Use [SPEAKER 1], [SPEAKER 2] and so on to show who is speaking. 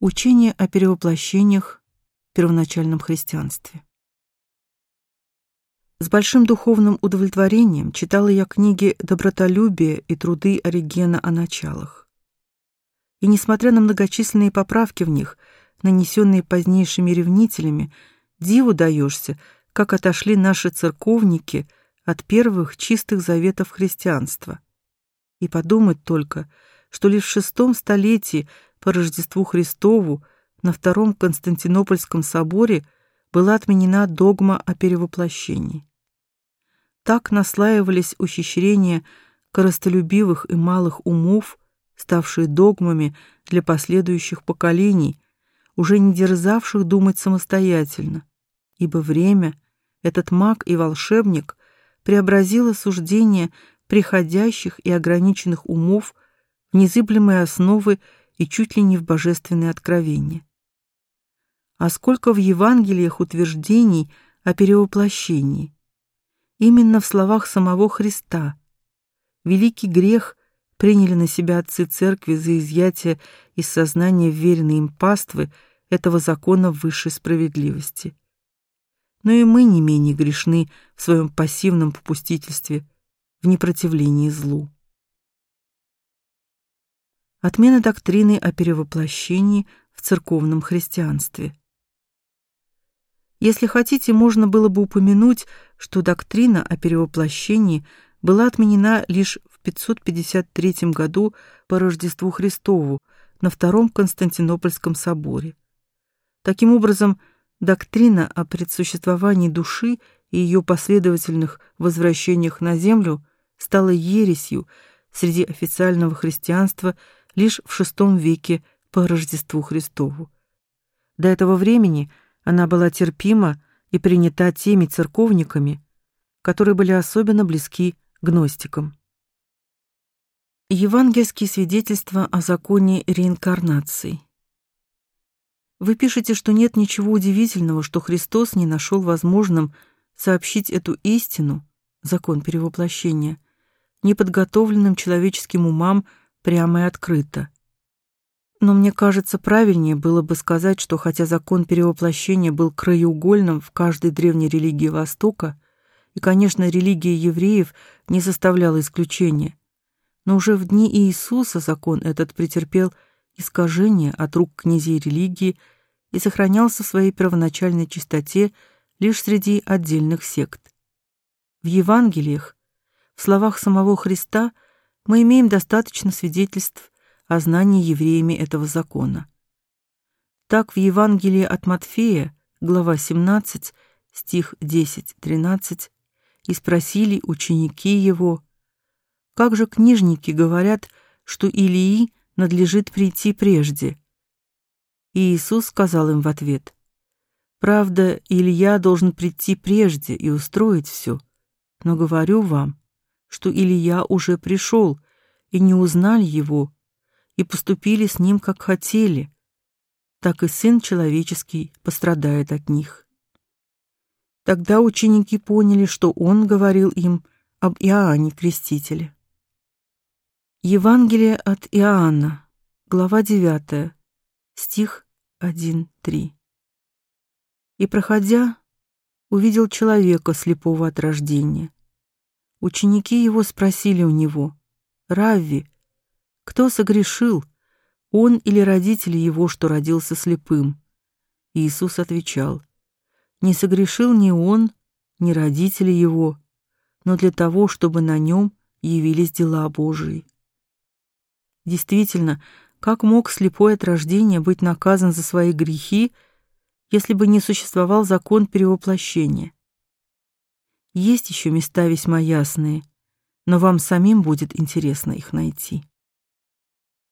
[SPEAKER 1] Учение о перевоплощениях в первоначальном христианстве. С большим духовным удовлетворением читала я книги «Добротолюбие» и труды Оригена о началах. И несмотря на многочисленные поправки в них, нанесенные позднейшими ревнителями, диву даешься, как отошли наши церковники от первых чистых заветов христианства. И подумать только, что лишь в шестом столетии по Рождеству Христову на Втором Константинопольском соборе была отменена догма о перевоплощении. Так наслаивались ухищрения коростолюбивых и малых умов, ставшие догмами для последующих поколений, уже не дерзавших думать самостоятельно, ибо время, этот маг и волшебник, преобразило суждения приходящих и ограниченных умов незыблемые основы и чуть ли не в божественные откровения. А сколько в Евангелиях утверждений о перевоплощении. Именно в словах самого Христа. Великий грех приняли на себя отцы церкви за изъятие из сознания веренной им паствы этого закона высшей справедливости. Но и мы не менее грешны в своем пассивном попустительстве, в непротивлении злу. Отмена доктрины о перевоплощении в церковном христианстве. Если хотите, можно было бы упомянуть, что доктрина о перевоплощении была отменена лишь в 553 году по Рождеству Христову на Втором Константинопольском соборе. Таким образом, доктрина о предсуществовании души и ее последовательных возвращениях на землю стала ересью среди официального христианства лишь в VI веке по Рождеству Христову. До этого времени она была терпима и принята теми церковниками, которые были особенно близки гностикам. Евангельские свидетельства о законе реинкарнации. Вы пишете, что нет ничего удивительного, что Христос не нашел возможным сообщить эту истину, закон перевоплощения, неподготовленным человеческим умам прямо и открыто. Но мне кажется, правильнее было бы сказать, что хотя закон перевоплощения был краеугольным в каждой древней религии Востока, и, конечно, религия евреев не составляла исключения, но уже в дни Иисуса закон этот претерпел искажение от рук князей религии и сохранялся в своей первоначальной чистоте лишь среди отдельных сект. В Евангелиях, в словах самого Христа – мы имеем достаточно свидетельств о знании евреями этого закона. Так в Евангелии от Матфея, глава 17, стих 10-13, и спросили ученики его, как же книжники говорят, что Илии надлежит прийти прежде? И Иисус сказал им в ответ, «Правда, Илья должен прийти прежде и устроить все, но говорю вам, что Илья уже пришел, и не узнали его, и поступили с ним, как хотели, так и Сын Человеческий пострадает от них. Тогда ученики поняли, что он говорил им об Иоанне Крестителе. Евангелие от Иоанна, глава 9, стих 1-3. И, проходя, увидел человека слепого от рождения. Ученики его спросили у него, «Равви, кто согрешил, он или родители его, что родился слепым?» Иисус отвечал, «Не согрешил ни он, ни родители его, но для того, чтобы на нем явились дела Божии». Действительно, как мог слепой от рождения быть наказан за свои грехи, если бы не существовал закон перевоплощения? Есть еще места весьма ясные, но вам самим будет интересно их найти.